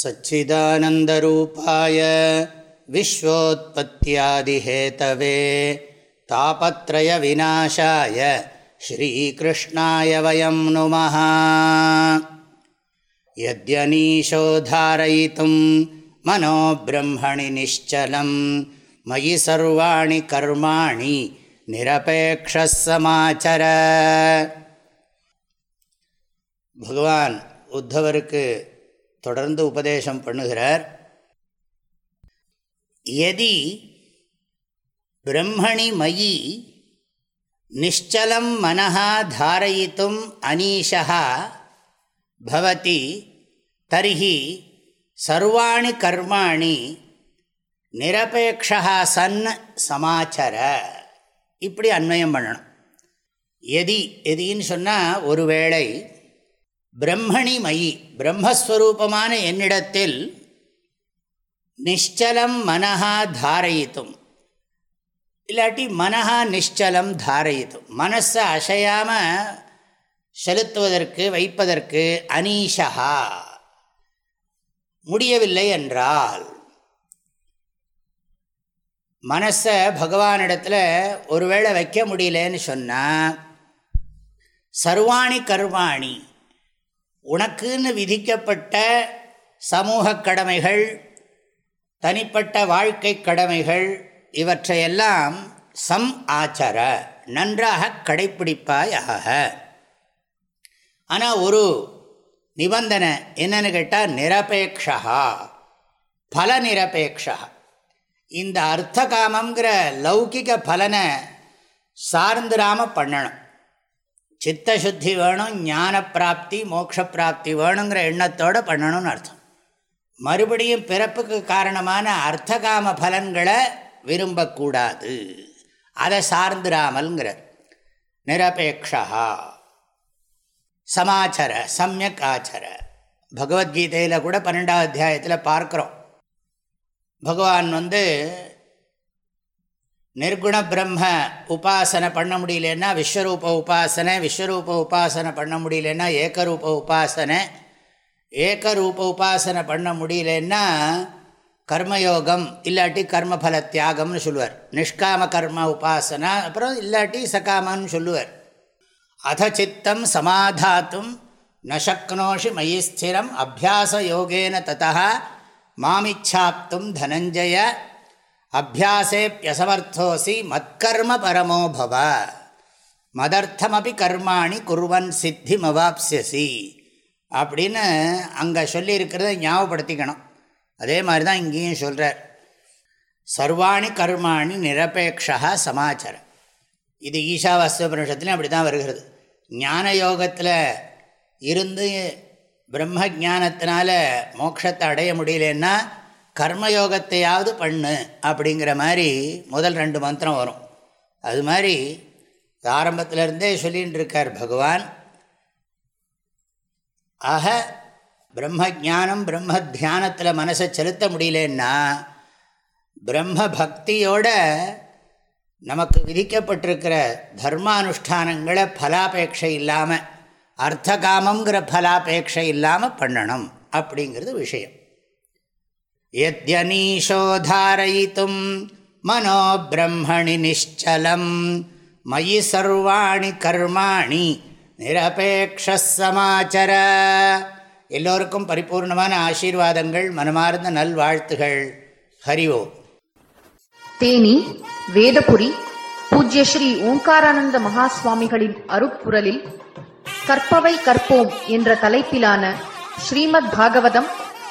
सच्चिदानन्दरूपाय विश्वोत्पत्त्यादिहेतवे तापत्रयविनाशाय श्रीकृष्णाय वयं नुमः यद्यनीशो धारयितुं मनो ब्रह्मणि निश्चलं मयि सर्वाणि कर्माणि निरपेक्षः समाचर பகவான் உத்தவருக்கு தொடர்ந்து உபதேசம் பண்ணுகிறார். எதி பிரம்மணி மயி நிச்சலம் மனஹா தாரயித்தும் அனீஷா பவதி தர்ஹி சர்வாணி கர்மாணி நிரபேக்ஷா சன் சமாச்சர. இப்படி அன்வயம் பண்ணணும். எதி எதின்னு சொன்னால் ஒருவேளை பிரம்மணி மயி பிரம்மஸ்வரூபமான என்னிடத்தில் நிச்சலம் மனஹா தாரயித்தும். இல்லாட்டி மனஹா நிச்சலம் தாரயித்தும். மனசை அசையாமல் செலுத்துவதற்கு வைப்பதற்கு அனீஷா முடியவில்லை என்றால் மனசை பகவானிடத்தில் ஒருவேளை வைக்க முடியலன்னு சொன்னால் சர்வாணி கர்மாணி உனக்குன்னு விதிக்கப்பட்ட சமூக கடமைகள் தனிப்பட்ட வாழ்க்கை கடமைகள் இவற்றையெல்லாம் சம் ஆச்சர நன்றாக கடைப்பிடிப்பாயாக. ஆனால் ஒரு நிபந்தனை என்னன்னு கேட்டால் நிரபேக்ஷா பல நிரபேக்ஷா இந்த அர்த்த காமங்கிற லௌகிக பலனை சார்ந்துராமல் பண்ணணும். சித்தசுத்தி வேணும் ஞான பிராப்தி மோட்ச பிராப்தி வேணுங்கிற எண்ணத்தோடு பண்ணணும்னு அர்த்தம். மறுபடியும் பிறப்புக்கு காரணமான அர்த்தகாம பலன்களை விரும்பக்கூடாது. அதை சார்ந்திராமல்ங்கிறார். நிரபேக்ஷா சமாச்சர சமயக் ஆச்சர. பகவத்கீதையில் கூட பன்னெண்டாவது அத்தியாயத்தில் பார்க்குறோம். பகவான் வந்து நிர்குண பிரம்ம உபாசனை பண்ண முடியலன்னா விஸ்வரூப உபாசனை விஸ்வரூப உபாசனை பண்ண முடியலன்னா ஏக்கரூப உபாசனை. ஏக்கரூப உபாசனை பண்ண முடியலன்னா கர்மயோகம் இல்லாட்டி கர்மபல தியாகம்னு சொல்லுவார். நிஷ்காம கர்ம உபாசனா அப்புறம் இல்லாட்டி சகாமன்னு சொல்லுவார். அத சித்தம் சமாதாத்தும் நசக்னோஷி மயி ஸ்திரம் அபியாச யோகேன ததா மாமிச்சாப்தும் தனஞ்சய அபியாசேப்பியசமர்த்தோசி மத்கர்ம பரமோபவ மதர்த்தமபி கர்மாணி குருவன் சித்தி மவாப்சியசி அப்படின்னு அங்கே சொல்லியிருக்கிறத ஞாபகப்படுத்திக்கணும். அதே மாதிரி தான் இங்கேயும் சொல்கிறார் சர்வாணி கர்மாணி நிரபேக்ஷா சமாச்சாரம். இது ஈஷாவாஸ்தபனிஷத்துலையும் அப்படி தான் வருகிறது. ஞான யோகத்தில் இருந்து பிரம்ம ஜானத்தினால மோட்சத்தை அடைய முடியலன்னா கர்மயோகத்தையாவது பண்ணு அப்படிங்கிற மாதிரி முதல் ரெண்டு மந்திரம் வரும். அது மாதிரி ஆரம்பத்திலேருந்தே சொல்லின்னு இருக்கார் பகவான். ஆக பிரம்ம ஜானம் பிரம்ம தியானத்தில் மனசை செலுத்த முடியலன்னா பிரம்ம பக்தியோட நமக்கு விதிக்கப்பட்டிருக்கிற தர்மானுஷ்டானங்களை பலாபேட்சை இல்லாமல் அர்த்தகாமங்கிற பலாபேட்சை இல்லாமல் பண்ணணும் அப்படிங்கிறது விஷயம். எத்யனீஷோதாரயித்தும் மனோ பிரம்மணி நிச்சலம் மயி சர்வாணி கர்மாணி நிரபேக்ஷமாச்சர எல்லோருக்கும் பரிபூர்ணமான ஆசீர்வாதங்கள் மனமார்ந்த நல்வாழ்த்துகள். ஹரிஓ தேனி வேதபுரி பூஜ்ய ஸ்ரீ ஓம்காரானந்த மகாஸ்வாமிகளின் அருப்புரலில் கற்பவை கற்போம் என்ற தலைப்பிலான ஸ்ரீமத் பாகவதம்